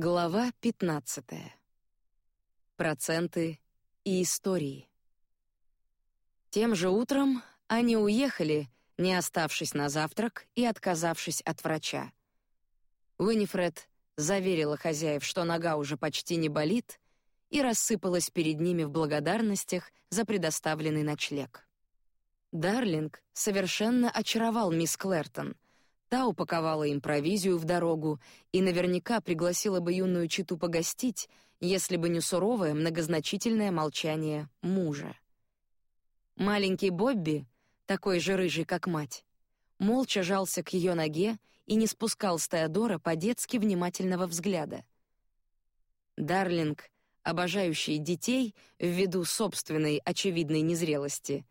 Глава 15. Проценты и истории. Тем же утром они уехали, не оставшись на завтрак и отказавшись от врача. Уинифред заверила хозяев, что нога уже почти не болит, и рассыпалась перед ними в благодарностях за предоставленный ночлег. Дарлинг совершенно очаровал мисс Клертон — Та упаковала им провизию в дорогу и наверняка пригласила бы юную читу погостить, если бы не суровое многозначительное молчание мужа. Маленький Бобби, такой же рыжий, как мать, молча жался к ее ноге и не спускал с Теодора по-детски внимательного взгляда. Дарлинг, обожающий детей ввиду собственной очевидной незрелости,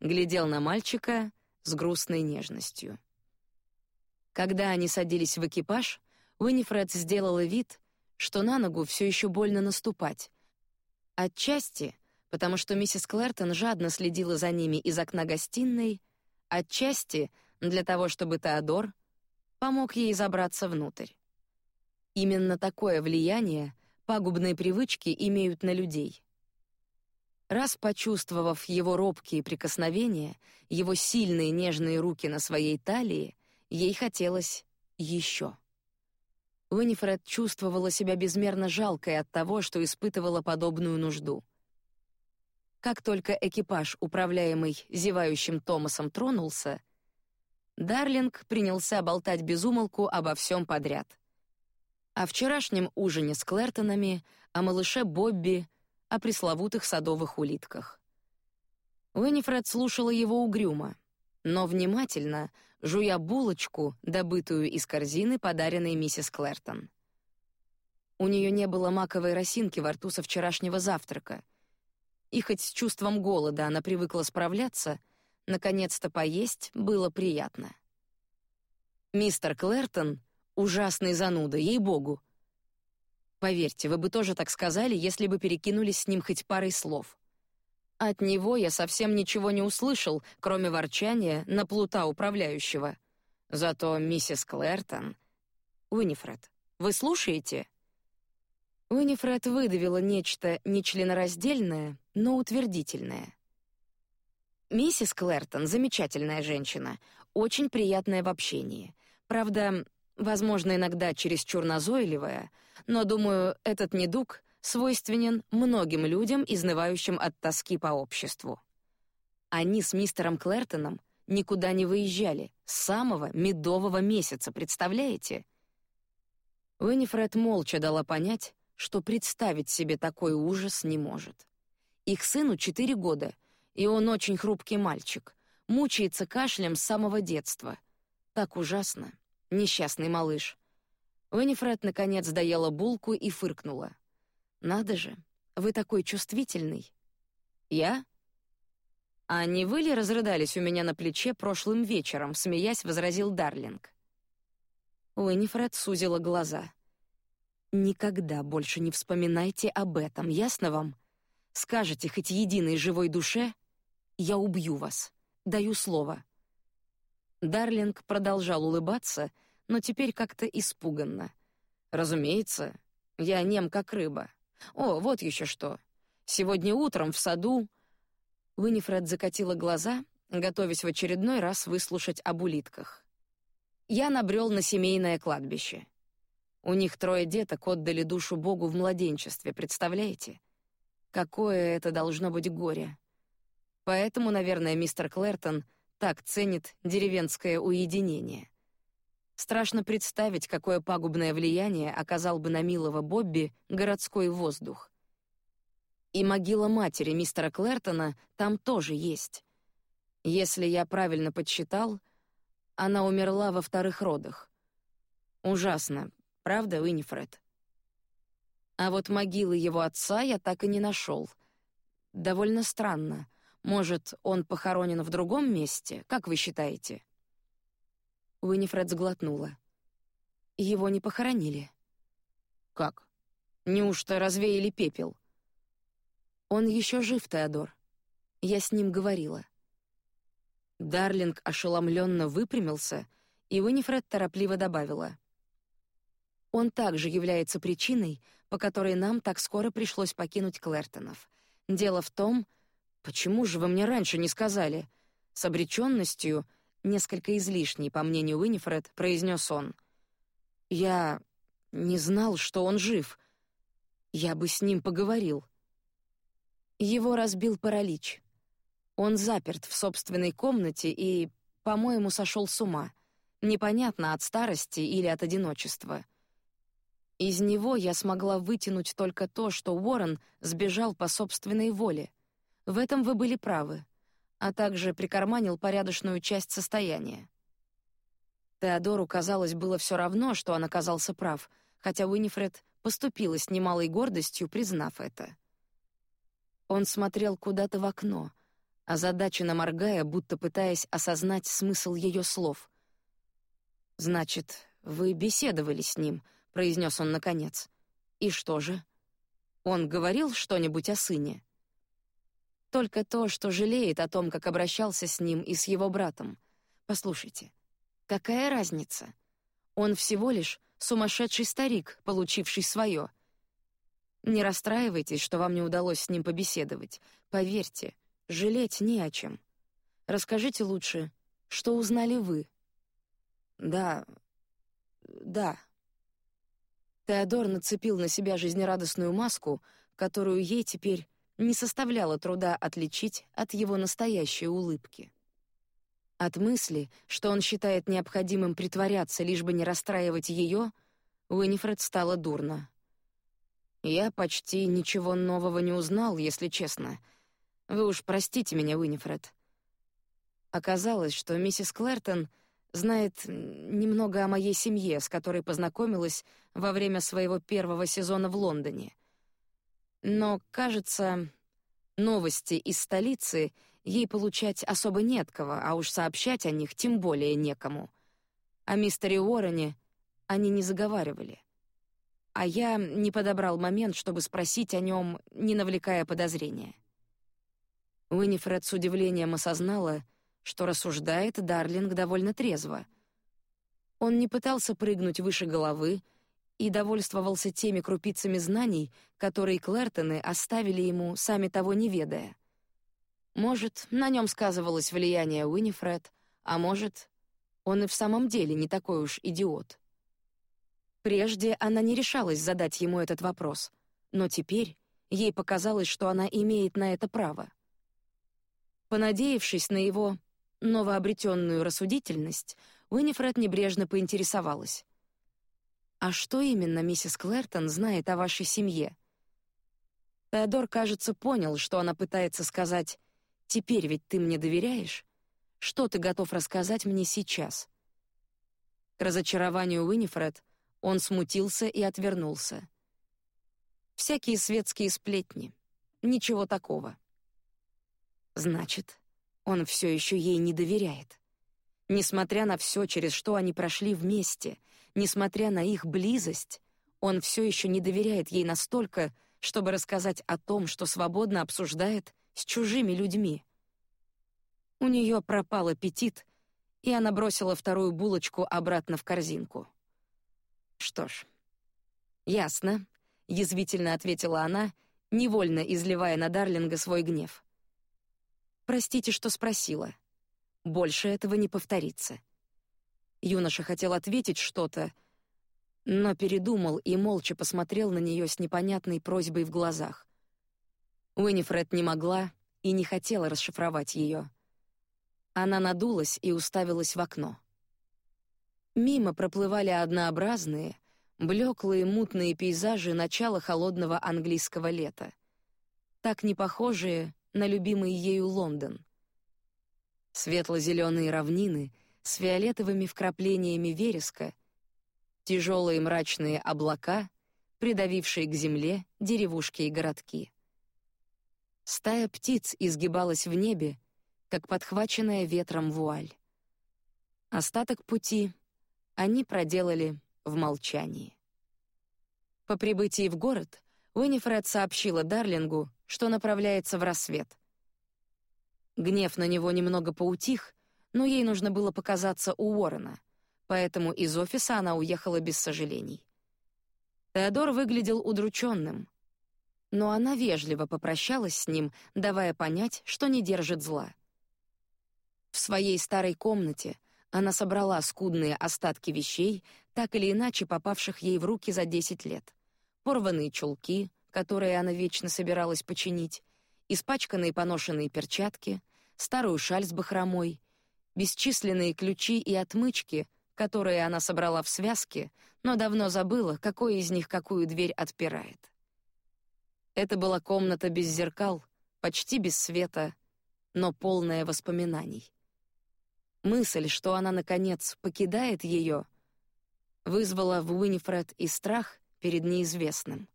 глядел на мальчика с грустной нежностью. Когда они садились в экипаж, Уинифред сделала вид, что на ногу все еще больно наступать. Отчасти, потому что миссис Клэртон жадно следила за ними из окна гостиной, отчасти для того, чтобы Теодор помог ей забраться внутрь. Именно такое влияние пагубные привычки имеют на людей. Раз почувствовав его робкие прикосновения, его сильные нежные руки на своей талии, Ей хотелось еще. Уинифред чувствовала себя безмерно жалкой от того, что испытывала подобную нужду. Как только экипаж, управляемый зевающим Томасом, тронулся, Дарлинг принялся болтать без умолку обо всем подряд. О вчерашнем ужине с Клертонами, о малыше Бобби, о пресловутых садовых улитках. Уинифред слушала его угрюмо, но внимательно, жуя булочку, добытую из корзины, подаренной миссис Клертон. У нее не было маковой росинки во рту со вчерашнего завтрака. И хоть с чувством голода она привыкла справляться, наконец-то поесть было приятно. Мистер Клертон — ужасный зануда, ей-богу. Поверьте, вы бы тоже так сказали, если бы перекинулись с ним хоть парой слов. От него я совсем ничего не услышал, кроме ворчания на плута управляющего. Зато миссис Клэртон... Уинифред, вы слушаете? Уинифред выдавила нечто нечленораздельное, но утвердительное. Миссис Клэртон замечательная женщина, очень приятная в общении. Правда, возможно, иногда чересчур назойливая, но, думаю, этот недуг свойственен многим людям, изнывающим от тоски по обществу. Они с мистером Клертоном никуда не выезжали с самого медового месяца, представляете? Уинифред молча дала понять, что представить себе такой ужас не может. Их сыну четыре года, и он очень хрупкий мальчик, мучается кашлем с самого детства. Так ужасно, несчастный малыш. Уинифред наконец доела булку и фыркнула. Надо же, вы такой чувствительный. Я? А не вы ли разрыдались у меня на плече прошлым вечером, смеясь, возразил Дарлинг. Уинифред сузила глаза. Никогда больше не вспоминайте об этом, ясно вам? Скажете хоть единой живой душе, я убью вас. Даю слово. Дарлинг продолжал улыбаться, но теперь как-то испуганно. Разумеется, я нем как рыба. О, вот еще что. Сегодня утром в саду Уинифред закатила глаза, готовясь в очередной раз выслушать об улитках. Я набрел на семейное кладбище. У них трое деток отдали душу Богу в младенчестве, представляете? Какое это должно быть горе. Поэтому, наверное, мистер Клертон так ценит деревенское уединение. Страшно представить, какое пагубное влияние оказал бы на милого Бобби городской воздух. И могила матери мистера Клертона там тоже есть. Если я правильно подсчитал, она умерла во вторых родах. Ужасно, правда, Уинифред? А вот могилы его отца я так и не нашел. Довольно странно. Может, он похоронен в другом месте, как вы считаете? Уинифред сглотнула. Его не похоронили. Как? Неужто развеяли пепел? Он еще жив, Теодор. Я с ним говорила. Дарлинг ошеломленно выпрямился, и Уинифред торопливо добавила: Он также является причиной, по которой нам так скоро пришлось покинуть Клэртонов. Дело в том, почему же вы мне раньше не сказали? С обреченностью, несколько излишней, по мнению Уинифред, произнес он. Я не знал, что он жив. Я бы с ним поговорил. Его разбил паралич. Он заперт в собственной комнате и, по-моему, сошел с ума. Непонятно от старости или от одиночества. Из него я смогла вытянуть только то, что Уоррен сбежал по собственной воле. В этом вы были правы, а также прикарманил порядочную часть состояния. Теодору казалось было все равно, что он оказался прав, хотя Уинифред поступила с немалой гордостью, признав это. Он смотрел куда-то в окно, озадаченно моргая, будто пытаясь осознать смысл ее слов. Значит, вы беседовали с ним, произнес он наконец. И что же? Он говорил что-нибудь о сыне? Только то, что жалеет о том, как обращался с ним и с его братом. Послушайте, какая разница? Он всего лишь сумасшедший старик, получивший свое. Не расстраивайтесь, что вам не удалось с ним побеседовать. Поверьте, жалеть не о чем. Расскажите лучше, что узнали вы. Да, да. Теодор нацепил на себя жизнерадостную маску, которую ей теперь не составляло труда отличить от его настоящей улыбки. От мысли, что он считает необходимым притворяться, лишь бы не расстраивать ее, Уинифред стало дурно. Я почти ничего нового не узнал, если честно. Вы уж простите меня, Уинифред. Оказалось, что миссис Клэртон — знает немного о моей семье, с которой познакомилась во время своего первого сезона в Лондоне. Но, кажется, новости из столицы ей получать особо нет кого, а уж сообщать о них тем более некому. О мистере Уоррене они не заговаривали. А я не подобрал момент, чтобы спросить о нем, не навлекая подозрения. Уинифред с удивлением осознала — что рассуждает Дарлинг довольно трезво. Он не пытался прыгнуть выше головы и довольствовался теми крупицами знаний, которые Клэртоны оставили ему, сами того не ведая. Может, на нем сказывалось влияние Уинифред, а может, он и в самом деле не такой уж идиот. Прежде она не решалась задать ему этот вопрос, но теперь ей показалось, что она имеет на это право. Понадеявшись на его новообретенную рассудительность, Уинифред небрежно поинтересовалась: "А что именно миссис Клэртон знает о вашей семье?" Теодор, кажется, понял, что она пытается сказать: "Теперь ведь ты мне доверяешь? Что ты готов рассказать мне сейчас?" К разочарованию Уинифред он смутился и отвернулся. Всякие светские сплетни, ничего такого. Значит, он все еще ей не доверяет. Несмотря на все, через что они прошли вместе, несмотря на их близость, он все еще не доверяет ей настолько, чтобы рассказать о том, что свободно обсуждает с чужими людьми. У нее пропал аппетит, и она бросила вторую булочку обратно в корзинку. Что ж, ясно, язвительно ответила она, невольно изливая на Дарлинга свой гнев. Простите, что спросила. Больше этого не повторится. Юноша хотел ответить что-то, но передумал и молча посмотрел на нее с непонятной просьбой в глазах. Уинифред не могла и не хотела расшифровать ее. Она надулась и уставилась в окно. Мимо проплывали однообразные, блеклые мутные пейзажи начала холодного английского лета, так не похожие на любимый ею Лондон. Светло-зеленые равнины с фиолетовыми вкраплениями вереска, тяжелые мрачные облака, придавившие к земле деревушки и городки. Стая птиц изгибалась в небе, как подхваченная ветром вуаль. Остаток пути они проделали в молчании. По прибытии в город Уинифред сообщила Дарлингу, что направляется в рассвет. Гнев на него немного поутих, но ей нужно было показаться у Уоррена, поэтому из офиса она уехала без сожалений. Теодор выглядел удрученным, но она вежливо попрощалась с ним, давая понять, что не держит зла. В своей старой комнате она собрала скудные остатки вещей, так или иначе попавших ей в руки за десять лет. Порванные чулки, которые она вечно собиралась починить, испачканные поношенные перчатки, старую шаль с бахромой, бесчисленные ключи и отмычки, которые она собрала в связке, но давно забыла, какой из них какую дверь отпирает. Это была комната без зеркал, почти без света, но полная воспоминаний. Мысль, что она наконец покидает ее, вызвала в Уинифред и страх перед неизвестным,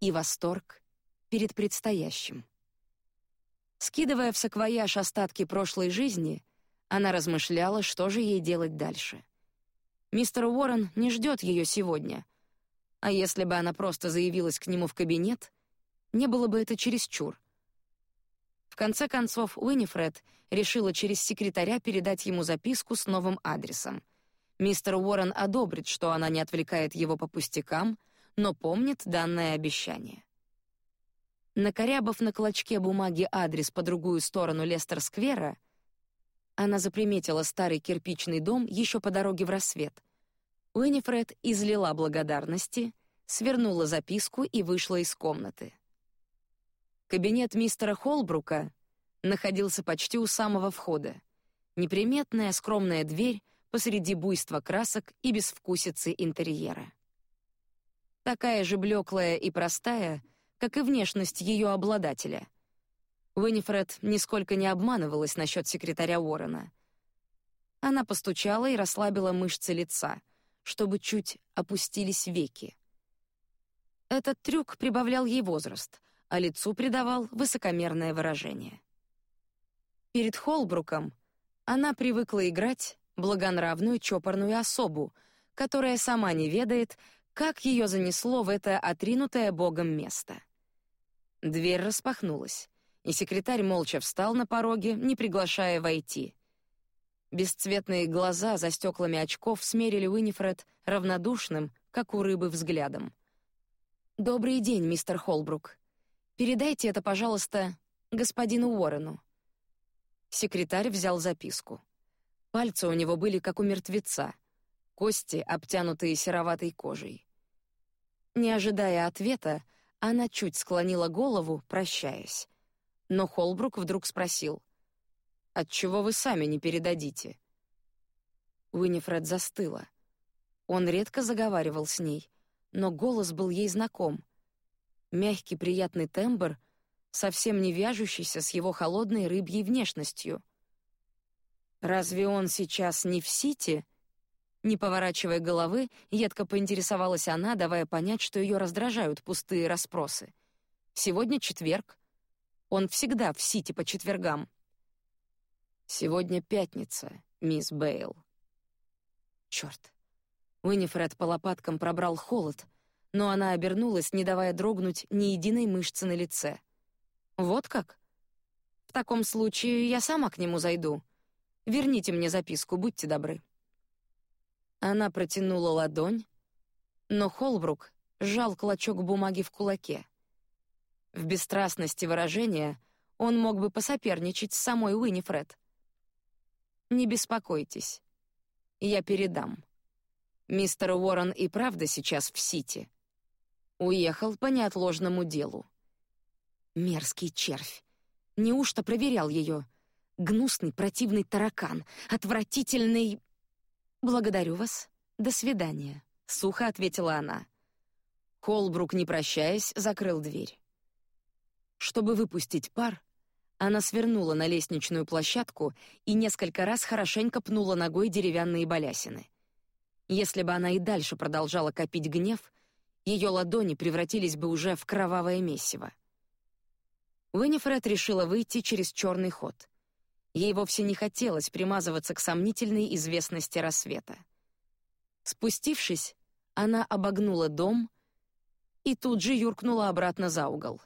и восторг перед предстоящим. Скидывая в саквояж остатки прошлой жизни, она размышляла, что же ей делать дальше. Мистер Уоррен не ждет ее сегодня, а если бы она просто заявилась к нему в кабинет, не было бы это чересчур. В конце концов, Уинифред решила через секретаря передать ему записку с новым адресом. Мистер Уоррен одобрит, что она не отвлекает его по пустякам, но помнит данное обещание. Накорябав на клочке бумаги адрес по другую сторону Лестер-сквера, она заприметила старый кирпичный дом еще по дороге в рассвет. Уинифред излила благодарности, свернула записку и вышла из комнаты. Кабинет мистера Холбрука находился почти у самого входа. Неприметная скромная дверь посреди буйства красок и безвкусицы интерьера. Такая же блеклая и простая, как и внешность ее обладателя. Уинифред нисколько не обманывалась насчет секретаря Уоррена. Она постучала и расслабила мышцы лица, чтобы чуть опустились веки. Этот трюк прибавлял ей возраст, а лицу придавал высокомерное выражение. Перед Холбруком она привыкла играть благонравную чопорную особу, которая сама не ведает, как ее занесло в это отринутое Богом место. Дверь распахнулась и секретарь молча встал на пороге, не приглашая войти. Бесцветные глаза за стеклами очков смерили Уинифред равнодушным, как у рыбы, взглядом. «Добрый день, мистер Холбрук. Передайте это, пожалуйста, господину Уоррену». Секретарь взял записку. Пальцы у него были как у мертвеца, кости, обтянутые сероватой кожей. Не ожидая ответа, она чуть склонила голову, прощаясь. Но Холбрук вдруг спросил: "Отчего вы сами не передадите?" Уинифред застыла. Он редко заговаривал с ней, но голос был ей знаком. Мягкий, приятный тембр, совсем не вяжущийся с его холодной рыбьей внешностью. Разве он сейчас не в Сити? Не поворачивая головы, едко поинтересовалась она, давая понять, что ее раздражают пустые расспросы. Сегодня четверг, он всегда в Сити по четвергам. Сегодня пятница, мисс Бейл. Черт. Уинифред по лопаткам пробрал холод, но она обернулась, не давая дрогнуть ни единой мышцы на лице. Вот как? В таком случае я сама к нему зайду. Верните мне записку, будьте добры. Она протянула ладонь, но Холбрук сжал клочок бумаги в кулаке. В бесстрастности выражения он мог бы посоперничать с самой Уинифред. Не беспокойтесь, я передам. Мистер Уоррен и правда сейчас в Сити. Уехал по неотложному делу. Мерзкий червь. Неужто проверял ее? Гнусный, противный таракан, отвратительный. Благодарю вас. До свидания. Сухо ответила она. Холбрук, не прощаясь, закрыл дверь. Чтобы выпустить пар, она свернула на лестничную площадку и несколько раз хорошенько пнула ногой деревянные балясины. Если бы она и дальше продолжала копить гнев, ее ладони превратились бы уже в кровавое месиво. Уинифред решила выйти через черный ход. Ей вовсе не хотелось примазываться к сомнительной известности рассвета. Спустившись, она обогнула дом и тут же юркнула обратно за угол.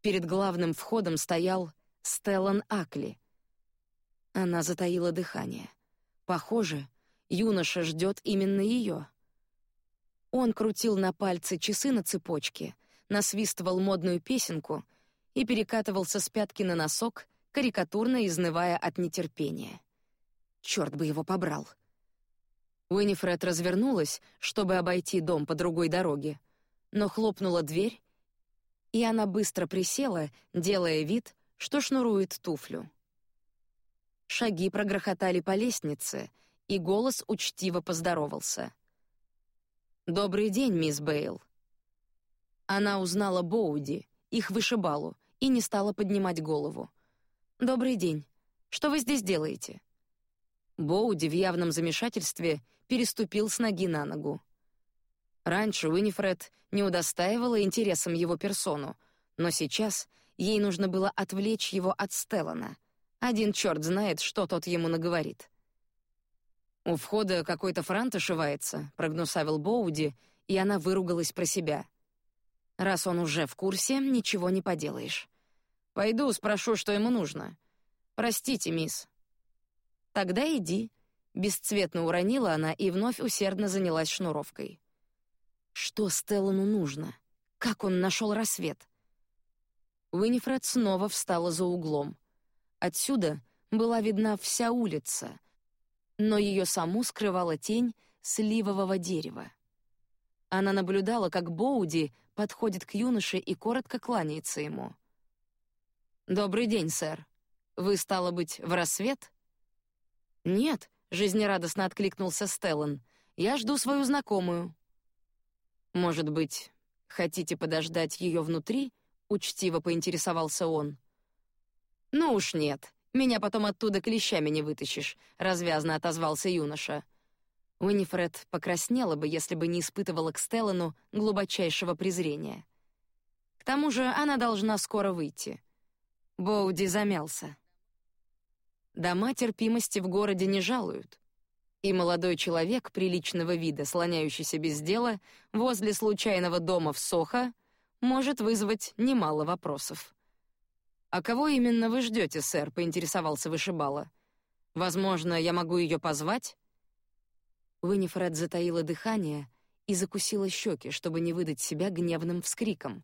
Перед главным входом стоял Стеллан Акли. Она затаила дыхание. Похоже, юноша ждет именно ее. Он крутил на пальце часы на цепочке, насвистывал модную песенку и перекатывался с пятки на носок, карикатурно изнывая от нетерпения. Черт бы его побрал. Уинифред развернулась, чтобы обойти дом по другой дороге, но хлопнула дверь, и она быстро присела, делая вид, что шнурует туфлю. Шаги прогрохотали по лестнице, и голос учтиво поздоровался. «Добрый день, мисс Бейл». Она узнала Боуди, их вышибалу, и не стала поднимать голову. «Добрый день. Что вы здесь делаете?» Боуди в явном замешательстве переступил с ноги на ногу. Раньше Уинифред не удостаивала интересом его персону, но сейчас ей нужно было отвлечь его от Стеллана. Один черт знает, что тот ему наговорит. «У входа какой-то франт ошивается», — прогнусавил Боуди, и она выругалась про себя. «Раз он уже в курсе, ничего не поделаешь. Пойду спрошу, что ему нужно. Простите, мисс». «Тогда иди», — бесцветно уронила она и вновь усердно занялась шнуровкой. Что Стеллану нужно? Как он нашел рассвет? Уинифред снова встала за углом. Отсюда была видна вся улица, но ее саму скрывала тень сливового дерева. Она наблюдала, как Боуди подходит к юноше и коротко кланяется ему. «Добрый день, сэр. Вы, стало быть, в рассвет?» «Нет», — жизнерадостно откликнулся Стеллан. «Я жду свою знакомую». «Может быть, хотите подождать ее внутри?» — учтиво поинтересовался он. «Ну уж нет, меня потом оттуда клещами не вытащишь», — развязно отозвался юноша. Уинифред покраснела бы, если бы не испытывала к Стеллану глубочайшего презрения. К тому же она должна скоро выйти. Боуди замялся. Дома терпимости в городе не жалуют. И молодой человек приличного вида, слоняющийся без дела возле случайного дома в Сохо, может вызвать немало вопросов. «А кого именно вы ждете, сэр?» — поинтересовался вышибала. «Возможно, я могу ее позвать?» Уинифред затаила дыхание и закусила щеки, чтобы не выдать себя гневным вскриком.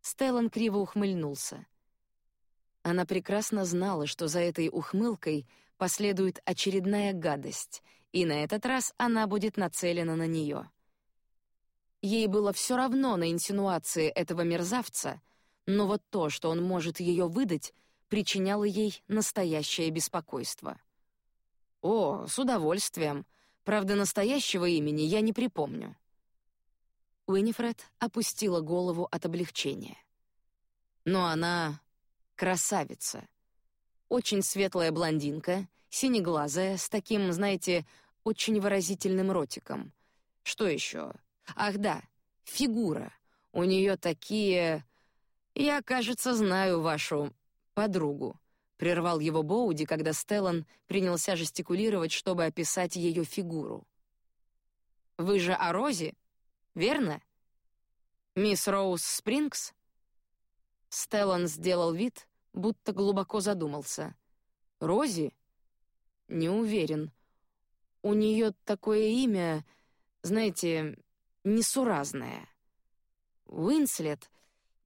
Стеллан криво ухмыльнулся. Она прекрасно знала, что за этой ухмылкой последует очередная гадость, и на этот раз она будет нацелена на нее. Ей было все равно на инсинуации этого мерзавца, но вот то, что он может ее выдать, причиняло ей настоящее беспокойство. О, с удовольствием. Правда, настоящего имени я не припомню. Уинифред опустила голову от облегчения. Но она красавица. Очень светлая блондинка, синеглазая, с таким, знаете, очень выразительным ротиком. Что еще? Ах да, фигура. У нее такие... Я, кажется, знаю вашу подругу. Прервал его Боуди, когда Стеллан принялся жестикулировать, чтобы описать ее фигуру. Вы же о Розе, верно? Мисс Роуз Спрингс? Стеллан сделал вид, будто глубоко задумался. Рози? Не уверен. У нее такое имя, знаете, несуразное. Уинслет?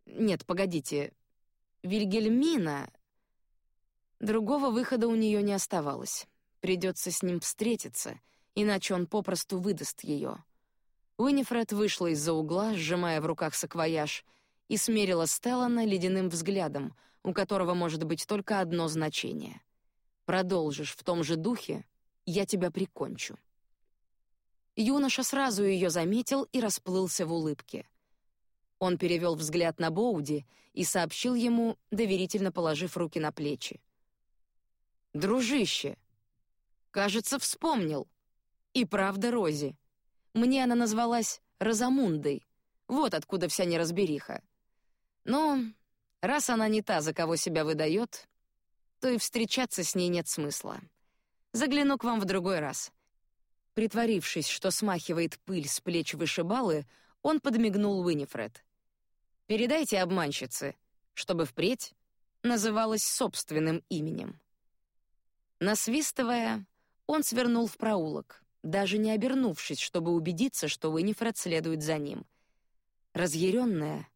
Нет, погодите. Вильгельмина? Другого выхода у нее не оставалось. Придется с ним встретиться, иначе он попросту выдаст ее. Уинифред вышла из-за угла, сжимая в руках саквояж, и смерила Стеллана ледяным взглядом, у которого может быть только одно значение. Продолжишь в том же духе, я тебя прикончу. Юноша сразу ее заметил и расплылся в улыбке. Он перевел взгляд на Боуди и сообщил ему, доверительно положив руки на плечи: "Дружище, кажется, вспомнил. И правда, Рози. Мне она назвалась Розамундой. Вот откуда вся неразбериха. Но раз она не та, за кого себя выдает, то и встречаться с ней нет смысла. Загляну к вам в другой раз. Притворившись, что смахивает пыль с плеч вышибалы, он подмигнул Уинифред. Передайте обманщице, чтобы впредь называлась собственным именем. Насвистывая, он свернул в проулок, даже не обернувшись, чтобы убедиться, что Уинифред следует за ним. Разъяренная,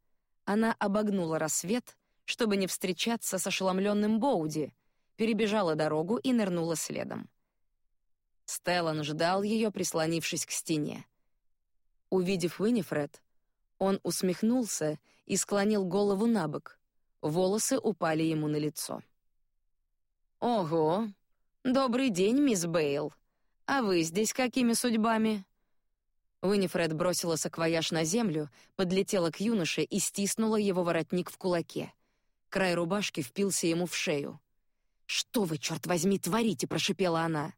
она обогнула рассвет, чтобы не встречаться с ошеломленным Боуди, перебежала дорогу и нырнула следом. Стеллан ждал ее, прислонившись к стене. Увидев Уинифред, он усмехнулся и склонил голову на бок. Волосы упали ему на лицо. Ого, добрый день, мисс Бейл. А вы здесь какими судьбами? Уинифред бросила саквояж на землю, подлетела к юноше и стиснула его воротник в кулаке. Край рубашки впился ему в шею. Что вы, черт возьми, творите? прошипела она.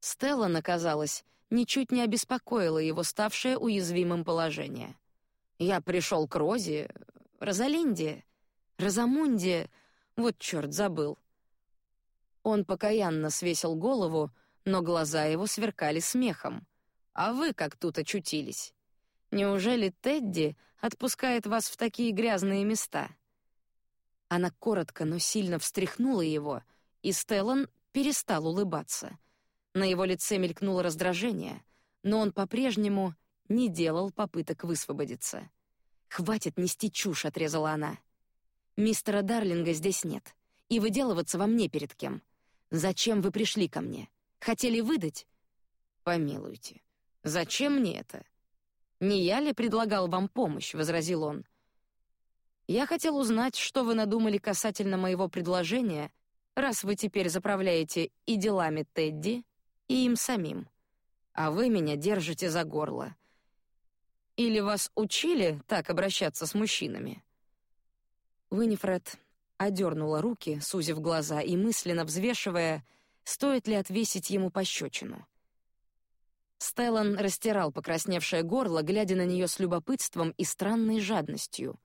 Стелла, наказалась, ничуть не обеспокоило его ставшее уязвимым положение. Я пришел к Розе, Розалинде, Розамунде, вот черт забыл. Он покаянно свесил голову, но глаза его сверкали смехом. А вы как тут очутились? Неужели Тедди отпускает вас в такие грязные места? Она коротко, но сильно встряхнула его, и Стеллан перестал улыбаться. На его лице мелькнуло раздражение, но он по-прежнему не делал попыток высвободиться. Хватит нести чушь, отрезала она. Мистера Дарлинга здесь нет, и выделываться вам не перед кем. Зачем вы пришли ко мне? Хотели выдать? Помилуйте, зачем мне это? Не я ли предлагал вам помощь? возразил он. Я хотел узнать, что вы надумали касательно моего предложения, раз вы теперь заправляете и делами Тедди, и им самим. А вы меня держите за горло. Или вас учили так обращаться с мужчинами? Уинифред одернула руки, сузив глаза и мысленно взвешивая, стоит ли отвесить ему пощечину. Стеллан растирал покрасневшее горло, глядя на нее с любопытством и странной жадностью.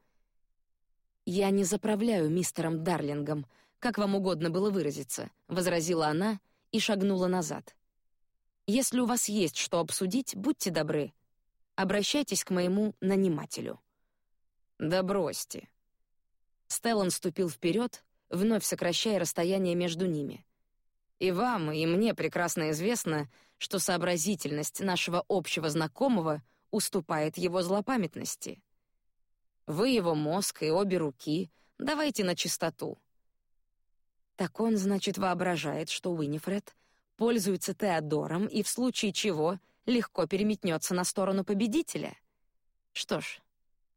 Я не заправляю мистером Дарлингом, как вам угодно было выразиться, возразила она и шагнула назад. Если у вас есть что обсудить, будьте добры, обращайтесь к моему нанимателю. Да бросьте. Стеллан ступил вперед, вновь сокращая расстояние между ними. И вам, и мне прекрасно известно, что сообразительность нашего общего знакомого уступает его злопамятности. Вы его мозг и обе руки. Давайте на чистоту. Так он, значит, воображает, что Уинифред пользуется Теодором и в случае чего легко переметнется на сторону победителя. Что ж,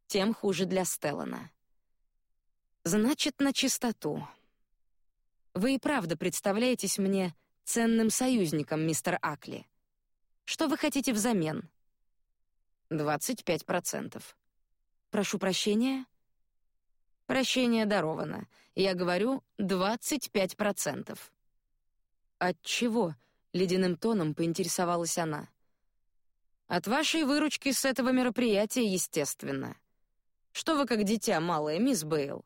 тем хуже для Стеллана. Значит, на чистоту. Вы и правда представляетесь мне ценным союзником, мистер Акли. Что вы хотите взамен? Двадцать пять процентов. Прошу прощения. Прощение даровано. Я говорю двадцать пять процентов. От чего? ледяным тоном поинтересовалась она. От вашей выручки с этого мероприятия, естественно. Что вы как дитя малое, мисс Бейл?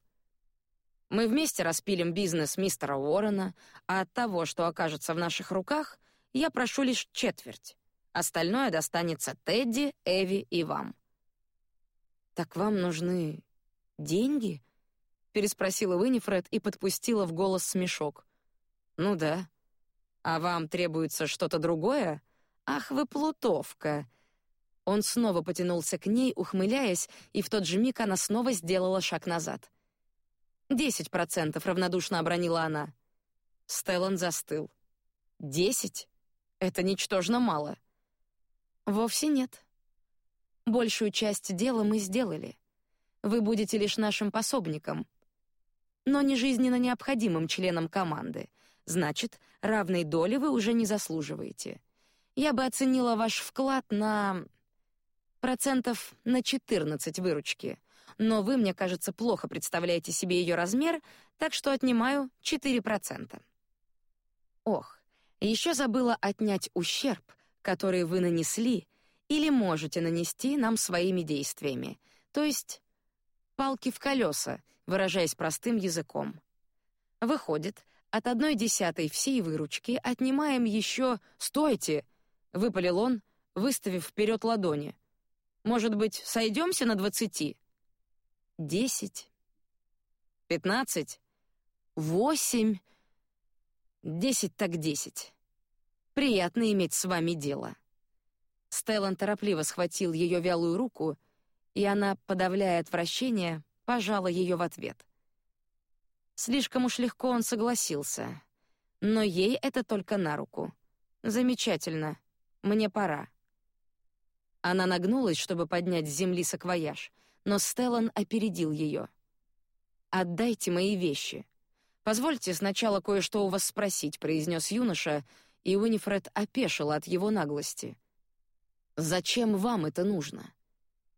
Мы вместе распилим бизнес мистера Уоррена, а от того, что окажется в наших руках, я прошу лишь четверть. Остальное достанется Тедди, Эви и вам. Так вам нужны деньги? переспросила Уинифред и подпустила в голос смешок. Ну да. А вам требуется что-то другое? Ах, вы плутовка. Он снова потянулся к ней, ухмыляясь, и в тот же миг она снова сделала шаг назад. Десять процентов, равнодушно обронила она. Стеллан застыл. Десять? Это ничтожно мало. Вовсе нет. Большую часть дела мы сделали. Вы будете лишь нашим пособником, но не жизненно необходимым членом команды. Значит, равной доли вы уже не заслуживаете. Я бы оценила ваш вклад на процентов на 14 выручки, но вы, мне кажется, плохо представляете себе ее размер, так что отнимаю 4%. Ох, еще забыла отнять ущерб, который вы нанесли или можете нанести нам своими действиями, то есть палки в колеса, выражаясь простым языком. Выходит, от одной десятой всей выручки отнимаем еще... Стойте! Выпалил он, выставив вперед ладони. Может быть, сойдемся на двадцати? Десять. Пятнадцать. Восемь. Десять так десять. Приятно иметь с вами дело». Стеллан торопливо схватил ее вялую руку, и она, подавляя отвращение, пожала ее в ответ. Слишком уж легко он согласился, но ей это только на руку. Замечательно. Мне пора. Она нагнулась, чтобы поднять с земли саквояж, но Стеллан опередил ее. Отдайте мои вещи. Позвольте сначала кое-что у вас спросить, произнес юноша, и Уинифред опешила от его наглости. Зачем вам это нужно?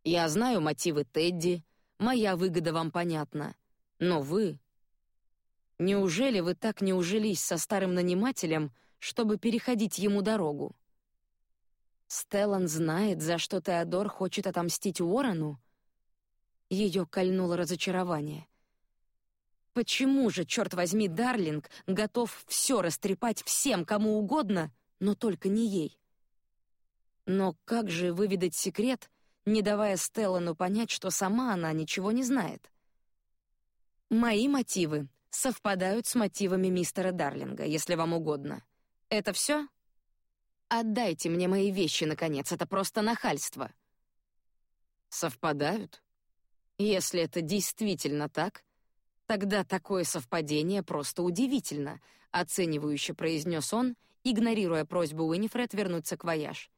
Я знаю мотивы Тедди, моя выгода вам понятна, но вы Неужели вы так не ужились со старым нанимателем, чтобы переходить ему дорогу? Стеллан знает, за что Теодор хочет отомстить Уоррену. Ее кольнуло разочарование. Почему же, черт возьми, Дарлинг готов все растрепать всем, кому угодно, но только не ей? Но как же выведать секрет, не давая Стеллану понять, что сама она ничего не знает? Мои мотивы совпадают с мотивами мистера Дарлинга, если вам угодно. Это все? Отдайте мне мои вещи наконец, это просто нахальство. Совпадают? Если это действительно так, тогда такое совпадение просто удивительно, оценивающе произнес он, игнорируя просьбу Уинифред вернуться к вояж.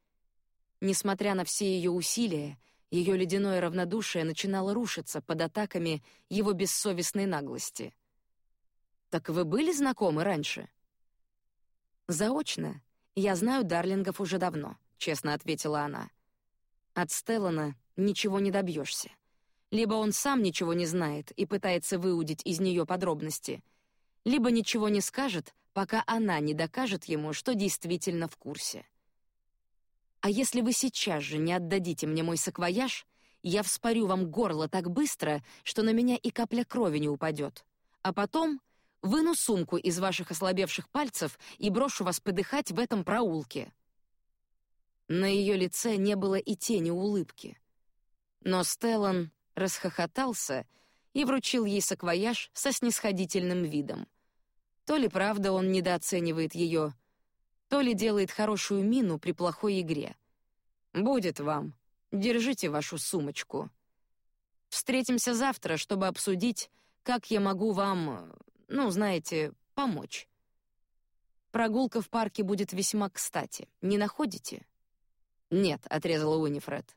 Несмотря на все ее усилия, ее ледяное равнодушие начинало рушиться под атаками его бессовестной наглости. Так вы были знакомы раньше? Заочно. Я знаю Дарлингов уже давно, честно ответила она. От Стеллана ничего не добьешься. Либо он сам ничего не знает и пытается выудить из нее подробности, либо ничего не скажет, пока она не докажет ему, что действительно в курсе. А если вы сейчас же не отдадите мне мой саквояж, я вспорю вам горло так быстро, что на меня и капля крови не упадет. А потом Выну сумку из ваших ослабевших пальцев и брошу вас подыхать в этом проулке. На ее лице не было и тени улыбки. Но Стеллан расхохотался и вручил ей саквояж со снисходительным видом. То ли правда он недооценивает ее, то ли делает хорошую мину при плохой игре. Будет вам. Держите вашу сумочку. Встретимся завтра, чтобы обсудить, как я могу вам ну, знаете, помочь. Прогулка в парке будет весьма кстати. Не находите? Нет, отрезала Уинифред.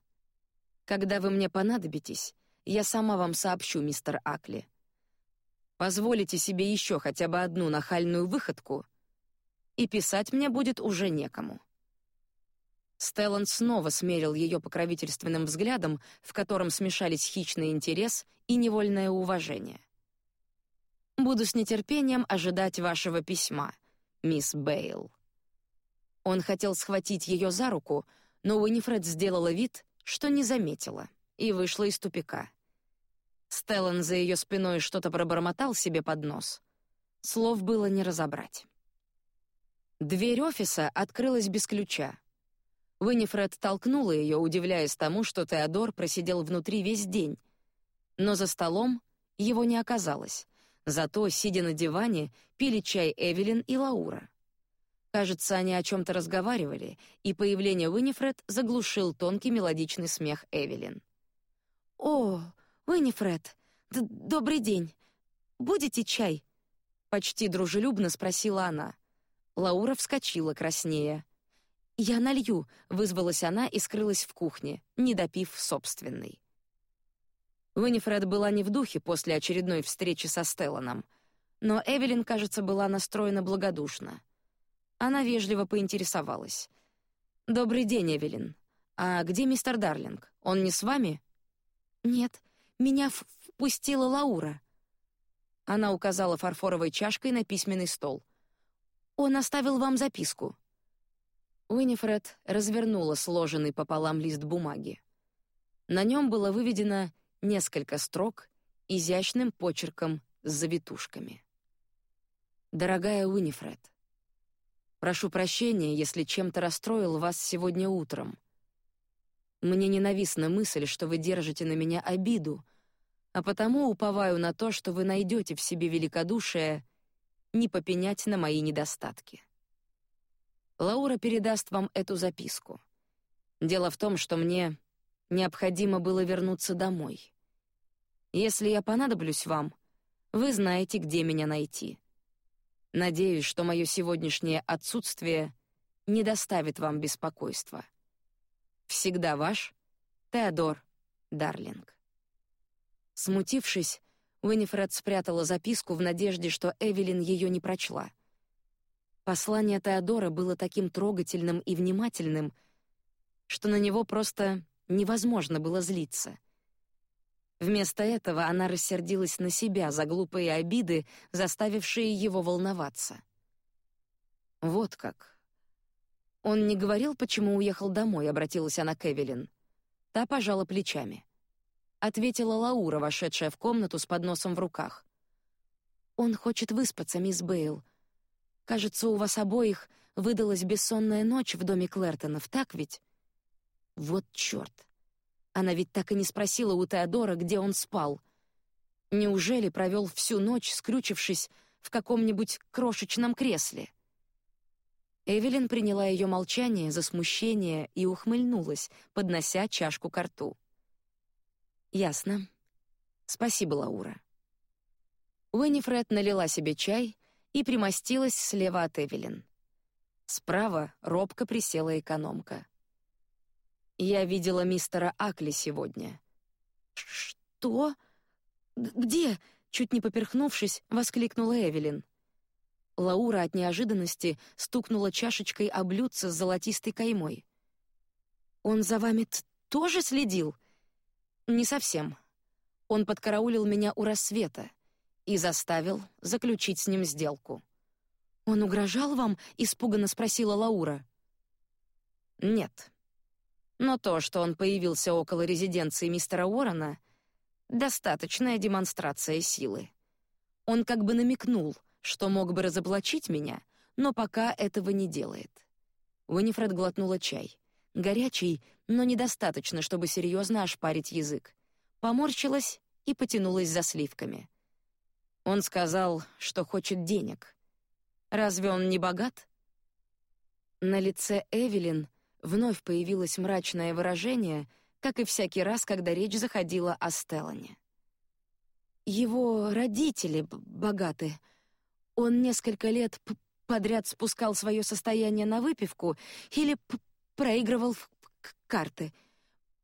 Когда вы мне понадобитесь, я сама вам сообщу, мистер Акли. Позволите себе еще хотя бы одну нахальную выходку, и писать мне будет уже некому. Стеллан снова смерил ее покровительственным взглядом, в котором смешались хищный интерес и невольное уважение. Буду с нетерпением ожидать вашего письма, мисс Бейл. Он хотел схватить ее за руку, но Уинифред сделала вид, что не заметила, и вышла из тупика. Стеллан за ее спиной что-то пробормотал себе под нос. Слов было не разобрать. Дверь офиса открылась без ключа. Уинифред толкнула ее, удивляясь тому, что Теодор просидел внутри весь день, но за столом его не оказалось. Зато, сидя на диване, пили чай Эвелин и Лаура. Кажется, они о чем-то разговаривали, и появление Уинифред заглушил тонкий мелодичный смех Эвелин. «О, Уинифред, добрый день. Будете чай?» Почти дружелюбно спросила она. Лаура вскочила краснея. «Я налью», — вызвалась она и скрылась в кухне, не допив собственный. Уинифред была не в духе после очередной встречи со Стелланом, но Эвелин, кажется, была настроена благодушно. Она вежливо поинтересовалась: "Добрый день, Эвелин. А где мистер Дарлинг? Он не с вами?" "Нет, меня впустила Лаура." Она указала фарфоровой чашкой на письменный стол. Он оставил вам записку. Уинифред развернула сложенный пополам лист бумаги. На нем было выведено несколько строк изящным почерком с завитушками. Дорогая Уинифред, прошу прощения, если чем-то расстроил вас сегодня утром. Мне ненавистна мысль, что вы держите на меня обиду, а потому уповаю на то, что вы найдете в себе великодушие не попенять на мои недостатки. Лаура передаст вам эту записку. Дело в том, что мне необходимо было вернуться домой. Если я понадоблюсь вам, вы знаете, где меня найти. Надеюсь, что мое сегодняшнее отсутствие не доставит вам беспокойства. Всегда ваш Теодор Дарлинг. Смутившись, Уинифред спрятала записку в надежде, что Эвелин ее не прочла. Послание Теодора было таким трогательным и внимательным, что на него просто невозможно было злиться. Вместо этого она рассердилась на себя за глупые обиды, заставившие его волноваться. Вот как. Он не говорил, почему уехал домой, обратилась она к Эвелин. Та пожала плечами. Ответила Лаура, вошедшая в комнату с подносом в руках. Он хочет выспаться, мисс Бейл. Кажется, у вас обоих выдалась бессонная ночь в доме Клертонов, так ведь? Вот чёрт. Она ведь так и не спросила у Теодора, где он спал. Неужели провел всю ночь, скрючившись в каком-нибудь крошечном кресле? Эвелин приняла ее молчание за смущение и ухмыльнулась, поднося чашку к рту. Ясно. Спасибо, Лаура. Уинифред налила себе чай и примостилась слева от Эвелин. Справа робко присела экономка. Я видела мистера Акли сегодня. Что? Где? Чуть не поперхнувшись, воскликнула Эвелин. Лаура от неожиданности стукнула чашечкой о блюдце с золотистой каймой. Он за вами тоже следил? Не совсем. Он подкараулил меня у рассвета и заставил заключить с ним сделку. Он угрожал вам? испуганно спросила Лаура. Нет. Но то, что он появился около резиденции мистера Уоррена, достаточная демонстрация силы. Он как бы намекнул, что мог бы разоблачить меня, но пока этого не делает. Уинифред глотнула чай, горячий, но недостаточно, чтобы серьезно ошпарить язык. Поморщилась и потянулась за сливками. Он сказал, что хочет денег. Разве он не богат? На лице Эвелин вновь появилось мрачное выражение, как и всякий раз, когда речь заходила о Стеллане. Его родители богаты, он несколько лет подряд спускал свое состояние на выпивку или проигрывал в карты.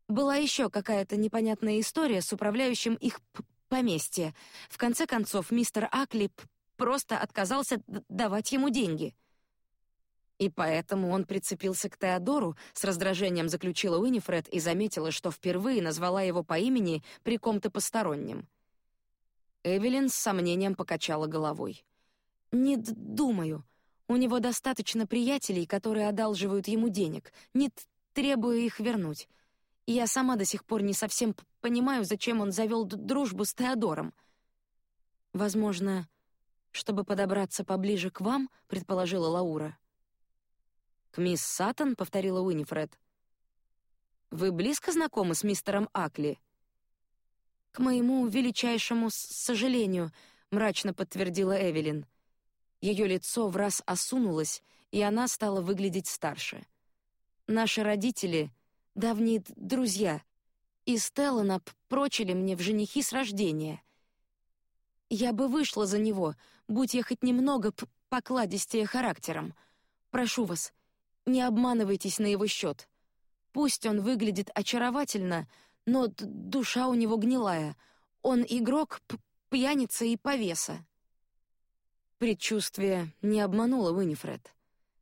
Была еще какая-то непонятная история с управляющим их поместья. В конце концов, мистер Акли просто отказался давать ему деньги. И поэтому он прицепился к Теодору, с раздражением заключила Уинифред и заметила, что впервые назвала его по имени при ком-то постороннем. Эвелин с сомнением покачала головой. Не думаю. У него достаточно приятелей, которые одалживают ему денег, не требуя их вернуть. Я сама до сих пор не совсем понимаю, зачем он завел дружбу с Теодором. Возможно, чтобы подобраться поближе к вам, предположила Лаура. К мисс Сатан, повторила Уинифред. Вы близко знакомы с мистером Акли? К моему величайшему сожалению, мрачно подтвердила Эвелин. Ее лицо в раз осунулось, и она стала выглядеть старше. Наши родители — давние друзья, и Стеллана прочили мне в женихи с рождения. Я бы вышла за него, будь я хоть немного покладистее характером. Прошу вас, не обманывайтесь на его счет. Пусть он выглядит очаровательно, но душа у него гнилая. Он игрок, пьяница и повеса. Предчувствие не обмануло Уинифред.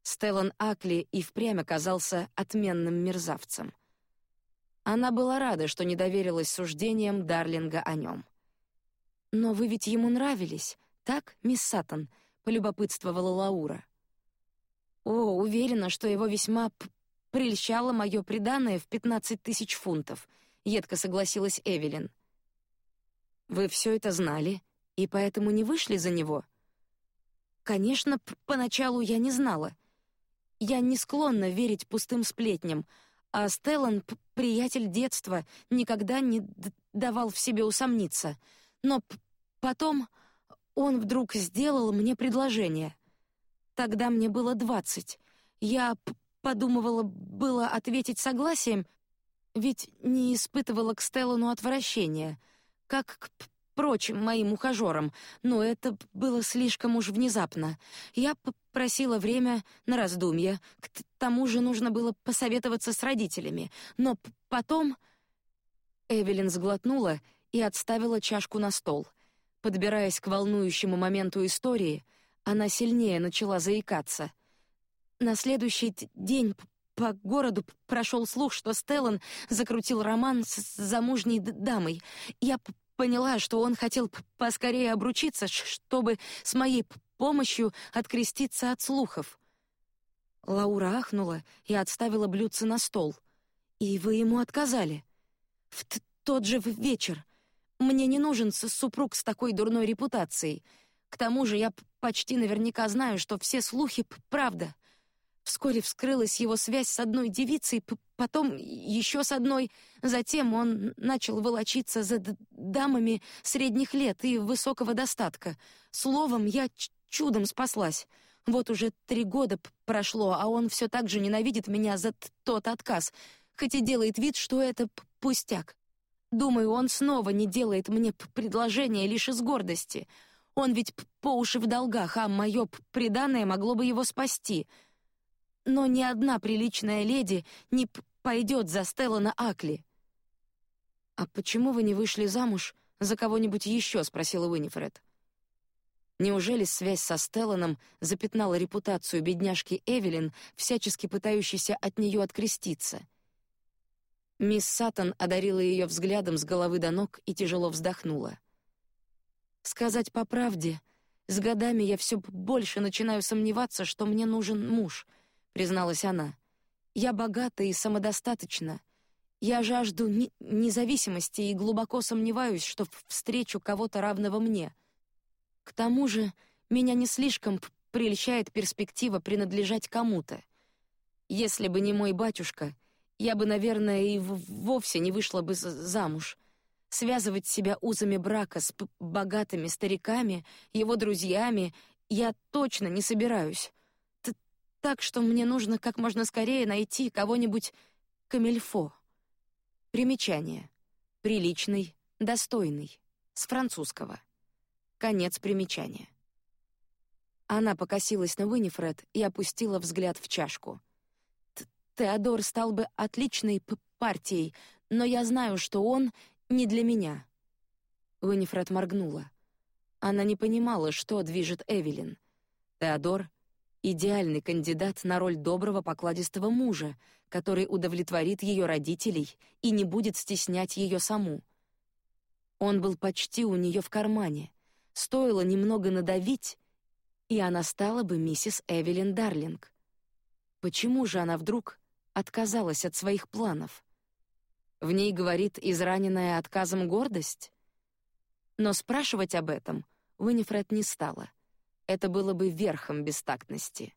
Стеллан Акли и впрямь оказался отменным мерзавцем. Она была рада, что не доверилась суждениям Дарлинга о нем. Но вы ведь ему нравились, так, мисс Саттон? полюбопытствовала Лаура. О, уверена, что его весьма прельщало мое преданное в пятнадцать тысяч фунтов. Едко согласилась Эвелин. Вы все это знали и поэтому не вышли за него? Конечно, поначалу я не знала. Я не склонна верить пустым сплетням, а Стеллан, приятель детства, никогда не давал в себе усомниться. Но потом он вдруг сделал мне предложение. Тогда мне было двадцать. Я подумывала было ответить согласием, ведь не испытывала к Стеллану отвращения, как к прочим моим ухажерам, но это было слишком уж внезапно. Я попросила время на раздумье. К тому же нужно было посоветоваться с родителями, но потом Эвелин сглотнула и отставила чашку на стол. Подбираясь к волнующему моменту истории, она сильнее начала заикаться. На следующий день по городу прошел слух, что Стеллан закрутил роман с замужней дамой. Я поняла, что он хотел поскорее обручиться, чтобы с моей помощью откреститься от слухов. Лаура ахнула и отставила блюдце на стол. И вы ему отказали? В тот же вечер. Мне не нужен супруг с такой дурной репутацией. К тому же я почти наверняка знаю, что все слухи правда. Вскоре вскрылась его связь с одной девицей, потом еще с одной. Затем он начал волочиться за дамами средних лет и высокого достатка. Словом, я чудом спаслась. Вот уже три года прошло, а он все так же ненавидит меня за тот отказ, хоть и делает вид, что это пустяк. Думаю, он снова не делает мне предложение лишь из гордости. Он ведь по уши в долгах, а мое преданное могло бы его спасти. Но ни одна приличная леди не пойдет за Стеллана Акли. А почему вы не вышли замуж за кого-нибудь еще? – спросила Уинифред. Неужели связь со Стелланом запятнала репутацию бедняжки Эвелин, всячески пытающейся от нее откреститься? Мисс Саттон одарила ее взглядом с головы до ног и тяжело вздохнула. Сказать по правде, с годами я все больше начинаю сомневаться, что мне нужен муж, призналась она. Я богата и самодостаточна. Я жажду независимости и глубоко сомневаюсь, что встречу кого-то равного мне. К тому же меня не слишком прельщает перспектива принадлежать кому-то. Если бы не мой батюшка, я бы, наверное, и вовсе не вышла бы замуж. Связывать себя узами брака с богатыми стариками, его друзьями, я точно не собираюсь. Так что мне нужно как можно скорее найти кого-нибудь камильфо. Примечание: приличный, достойный, с французского. Конец примечания. Она покосилась на Уинифред и опустила взгляд в чашку. Теодор стал бы отличной партией, но я знаю, что он не для меня. Уинифред моргнула. Она не понимала, что движет Эвелин. Теодор — идеальный кандидат на роль доброго покладистого мужа, который удовлетворит ее родителей и не будет стеснять ее саму. Он был почти у нее в кармане. Стоило немного надавить, и она стала бы миссис Эвелин Дарлинг. Почему же она вдруг отказалась от своих планов. В ней говорит израненная отказом гордость. Но спрашивать об этом Уинифред не стала. Это было бы верхом бестактности.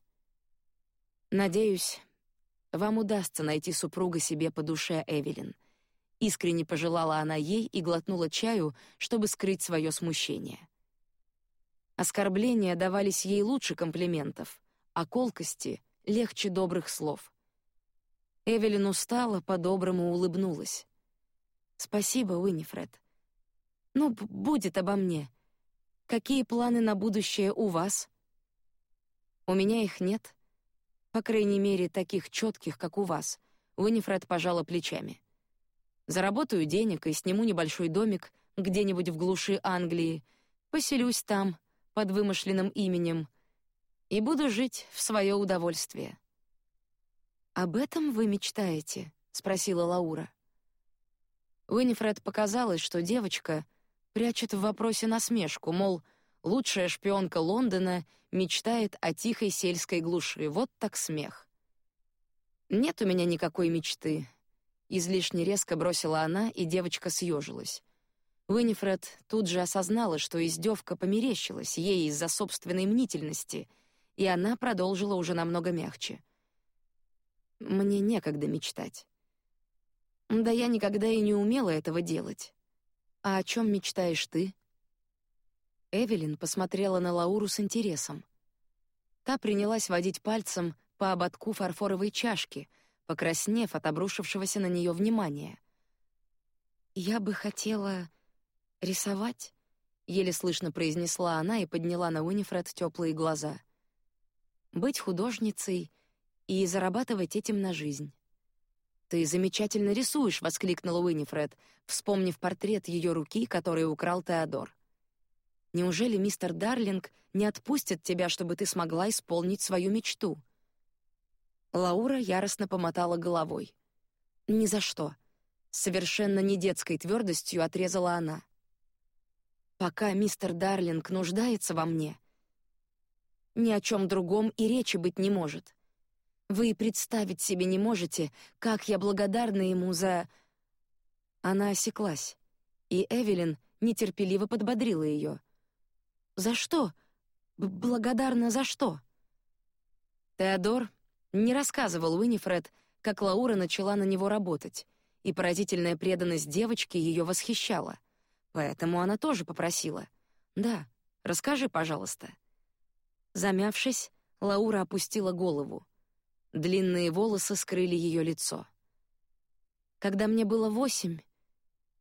Надеюсь, вам удастся найти супруга себе по душе, Эвелин. Искренне пожелала она ей и глотнула чаю, чтобы скрыть свое смущение. Оскорбления давались ей лучше комплиментов, а колкости легче добрых слов. Эвелин устала, по-доброму улыбнулась. Спасибо, Уинифред. Ну, будет обо мне. Какие планы на будущее у вас? У меня их нет. По крайней мере, таких четких, как у вас. Уинифред пожала плечами. Заработаю денег и сниму небольшой домик где-нибудь в глуши Англии, поселюсь там под вымышленным именем и буду жить в свое удовольствие. Об этом вы мечтаете? – спросила Лаура. Уинифред показалось, что девочка прячет в вопросе насмешку, мол, лучшая шпионка Лондона мечтает о тихой сельской глуши. Вот так смех. Нет у меня никакой мечты. Излишне резко бросила она, и девочка съежилась. Уинифред тут же осознала, что издевка померещилась ей из-за собственной мнительности, и она продолжила уже намного мягче. Мне некогда мечтать. Да я никогда и не умела этого делать. А о чем мечтаешь ты? Эвелин посмотрела на Лауру с интересом. Та принялась водить пальцем по ободку фарфоровой чашки, покраснев от обрушившегося на нее внимания. «Я бы хотела рисовать», — еле слышно произнесла она и подняла на Уинифред теплые глаза. «Быть художницей и зарабатывать этим на жизнь». «Ты замечательно рисуешь», — воскликнула Уинифред, вспомнив портрет ее руки, который украл Теодор. «Неужели мистер Дарлинг не отпустит тебя, чтобы ты смогла исполнить свою мечту?» Лаура яростно помотала головой. «Ни за что совершенно не детской твердостью отрезала она. Пока мистер Дарлинг нуждается во мне, ни о чем другом и речи быть не может. Вы представить себе не можете, как я благодарна ему за. Она осеклась, и Эвелин нетерпеливо подбодрила ее. За что? Б благодарна за что? Теодор не рассказывал Уинифред, как Лаура начала на него работать и поразительная преданность девочки ее восхищала. Поэтому она тоже попросила: "Да, расскажи, пожалуйста". Замявшись, Лаура опустила голову. Длинные волосы скрыли ее лицо. Когда мне было восемь,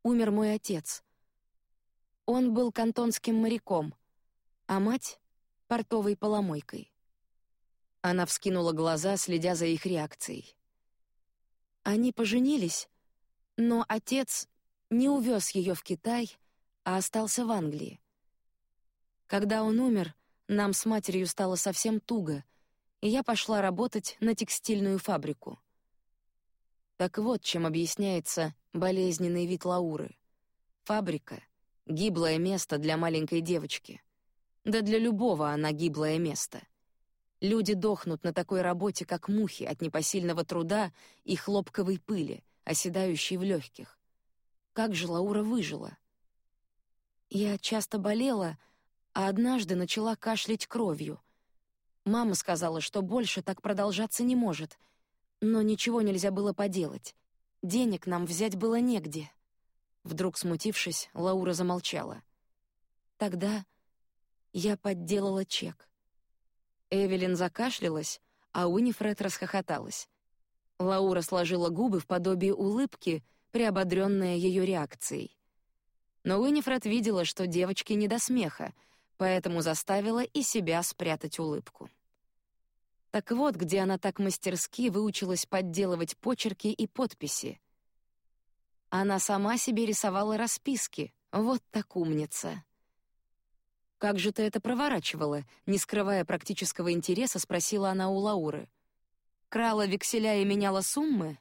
умер мой отец. Он был кантонским моряком, а мать — портовой поломойкой. Она вскинула глаза, следя за их реакцией. Они поженились, но отец не увез ее в Китай, а остался в Англии. Когда он умер, нам с матерью стало совсем туго, и я пошла работать на текстильную фабрику. Так вот, чем объясняется болезненный вид Лауры. Фабрика — гиблое место для маленькой девочки. Да для любого она гиблое место. Люди дохнут на такой работе, как мухи от непосильного труда и хлопковой пыли — оседающей в легких. Как же Лаура выжила? Я часто болела, а однажды начала кашлять кровью. Мама сказала, что больше так продолжаться не может, но ничего нельзя было поделать. Денег нам взять было негде. Вдруг смутившись, Лаура замолчала. Тогда я подделала чек. Эвелин закашлялась, а Уинифред расхохоталась. Лаура сложила губы в подобие улыбки, приободренная ее реакцией. Но Уинифред видела, что девочке не до смеха, поэтому заставила и себя спрятать улыбку. Так вот, где она так мастерски выучилась подделывать почерки и подписи. Она сама себе рисовала расписки. Вот так умница. Как же ты это проворачивала? Не скрывая практического интереса, спросила она у Лауры крала векселя и меняла суммы?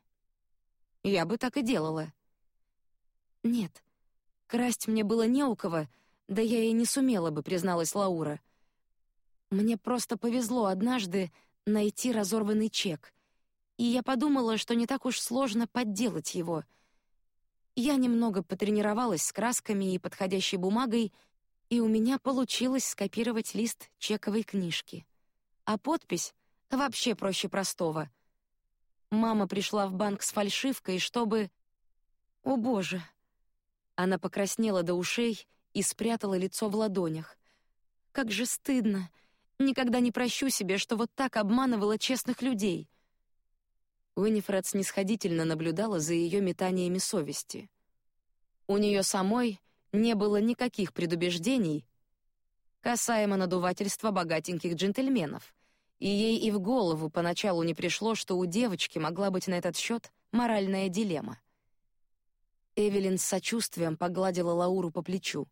Я бы так и делала. Нет, красть мне было не у кого, да я и не сумела бы, призналась Лаура. Мне просто повезло однажды найти разорванный чек, и я подумала, что не так уж сложно подделать его. Я немного потренировалась с красками и подходящей бумагой, и у меня получилось скопировать лист чековой книжки. А подпись Вообще проще простого. Мама пришла в банк с фальшивкой, чтобы... О боже! Она покраснела до ушей и спрятала лицо в ладонях. Как же стыдно! Никогда не прощу себе, что вот так обманывала честных людей. Уинифред снисходительно наблюдала за ее метаниями совести. У нее самой не было никаких предубеждений касаемо надувательства богатеньких джентльменов, и ей и в голову поначалу не пришло, что у девочки могла быть на этот счет моральная дилемма. Эвелин с сочувствием погладила Лауру по плечу.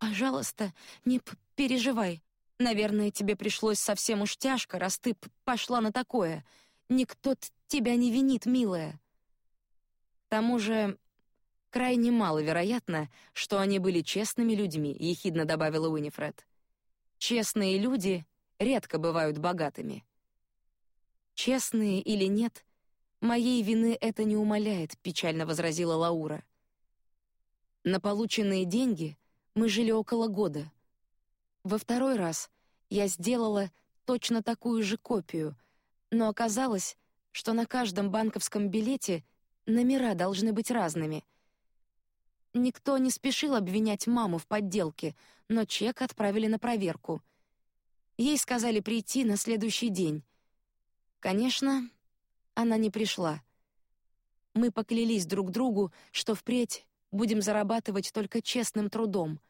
«Пожалуйста, не переживай. Наверное, тебе пришлось совсем уж тяжко, раз ты пошла на такое. Никто тебя не винит, милая». К тому же, крайне маловероятно, что они были честными людьми, ехидно добавила Уинифред. Честные люди редко бывают богатыми. Честные или нет, моей вины это не умаляет, печально возразила Лаура. На полученные деньги мы жили около года. Во второй раз я сделала точно такую же копию, но оказалось, что на каждом банковском билете номера должны быть разными. Никто не спешил обвинять маму в подделке, но чек отправили на проверку. Ей сказали прийти на следующий день. Конечно, она не пришла. Мы поклялись друг другу, что впредь будем зарабатывать только честным трудом.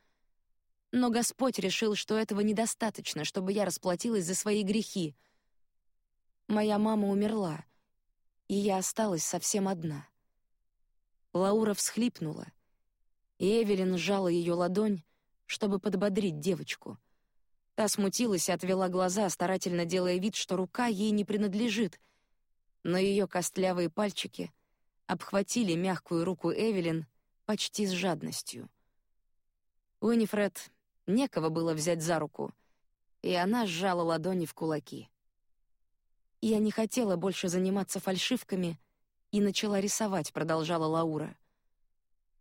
Но Господь решил, что этого недостаточно, чтобы я расплатилась за свои грехи. Моя мама умерла, и я осталась совсем одна. Лаура всхлипнула, и Эвелин сжала ее ладонь, чтобы подбодрить девочку. Та смутилась и отвела глаза, старательно делая вид, что рука ей не принадлежит, но ее костлявые пальчики обхватили мягкую руку Эвелин почти с жадностью. Уинифред некого было взять за руку, и она сжала ладони в кулаки. Я не хотела больше заниматься фальшивками и начала рисовать, продолжала Лаура.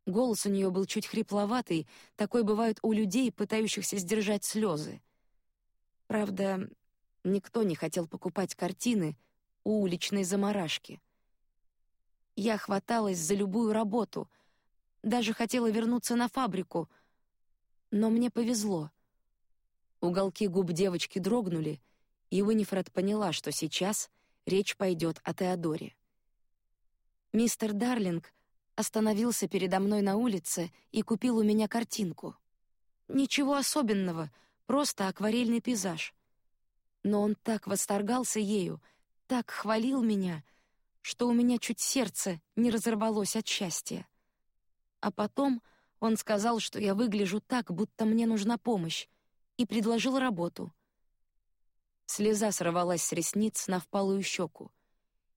Голос у нее был чуть хрипловатый, такой бывает у людей, пытающихся сдержать слезы. Правда, никто не хотел покупать картины у уличной заморашки. Я хваталась за любую работу, даже хотела вернуться на фабрику, но мне повезло. Уголки губ девочки дрогнули, и Уинифред поняла, что сейчас речь пойдет о Теодоре. Мистер Дарлинг остановился передо мной на улице и купил у меня картинку. Ничего особенного, просто акварельный пейзаж. Но он так восторгался ею, так хвалил меня, что у меня чуть сердце не разорвалось от счастья. А потом он сказал, что я выгляжу так, будто мне нужна помощь, и предложил работу. Слеза сорвалась с ресниц на впалую щеку,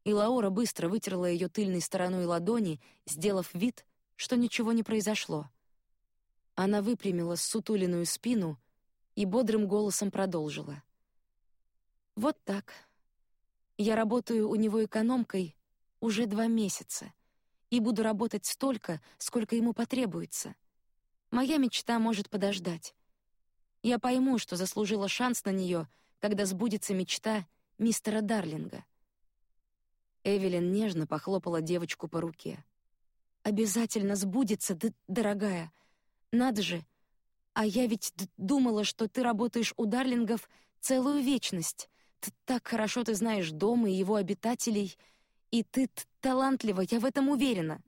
и Лаура быстро вытерла ее тыльной стороной ладони, сделав вид, что ничего не произошло. Она выпрямила сутуленную спину и бодрым голосом продолжила: "Вот так. Я работаю у него экономкой уже два месяца и буду работать столько, сколько ему потребуется. Моя мечта может подождать. Я пойму, что заслужила шанс на нее когда сбудется мечта мистера Дарлинга. Эвелин нежно похлопала девочку по руке. Обязательно сбудется, дорогая. Надо же. А я ведь думала, что ты работаешь у Дарлингов целую вечность. Ты так хорошо ты знаешь дом и его обитателей, и ты талантлива, я в этом уверена.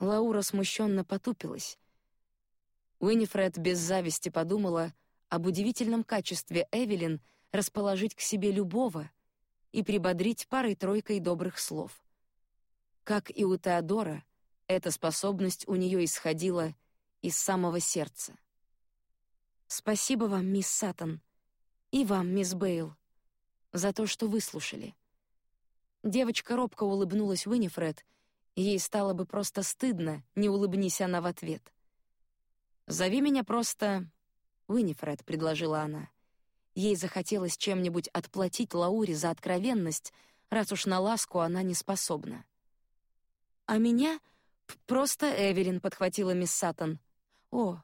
Лаура смущенно потупилась. Уинифред без зависти подумала, об удивительном качестве Эвелин расположить к себе любого и прибодрить парой-тройкой добрых слов. Как и у Теодора, эта способность у нее исходила из самого сердца. Спасибо вам, мисс Саттон, и вам, мисс Бейл, за то, что выслушали. Девочка робко улыбнулась Уинифред, ей стало бы просто стыдно, не улыбнись она в ответ. Зови меня просто Уинифред предложила она. Ей захотелось чем-нибудь отплатить Лауре за откровенность, раз уж на ласку она не способна. А меня просто Эвелин подхватила мисс Саттон. О,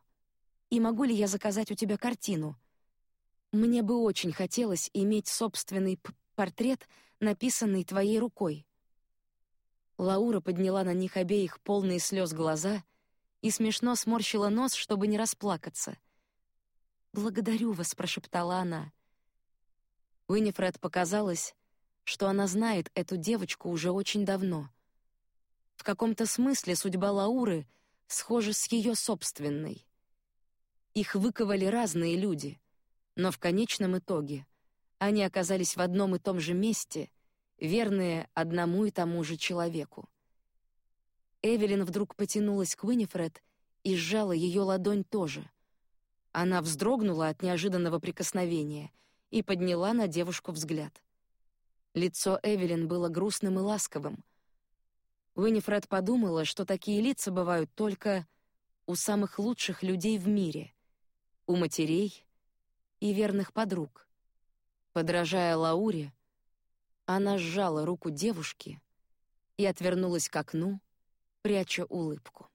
и могу ли я заказать у тебя картину? Мне бы очень хотелось иметь собственный портрет, написанный твоей рукой. Лаура подняла на них обеих полные слез глаза и смешно сморщила нос, чтобы не расплакаться. «Благодарю вас», — прошептала она. Уинифред показалось, что она знает эту девочку уже очень давно. В каком-то смысле судьба Лауры схожа с ее собственной. Их выковали разные люди, но в конечном итоге они оказались в одном и том же месте, верные одному и тому же человеку. Эвелин вдруг потянулась к Уинифред и сжала ее ладонь тоже — она вздрогнула от неожиданного прикосновения и подняла на девушку взгляд. Лицо Эвелин было грустным и ласковым. Уинифред подумала, что такие лица бывают только у самых лучших людей в мире, у матерей и верных подруг. Подражая Лауре, она сжала руку девушки и отвернулась к окну, пряча улыбку.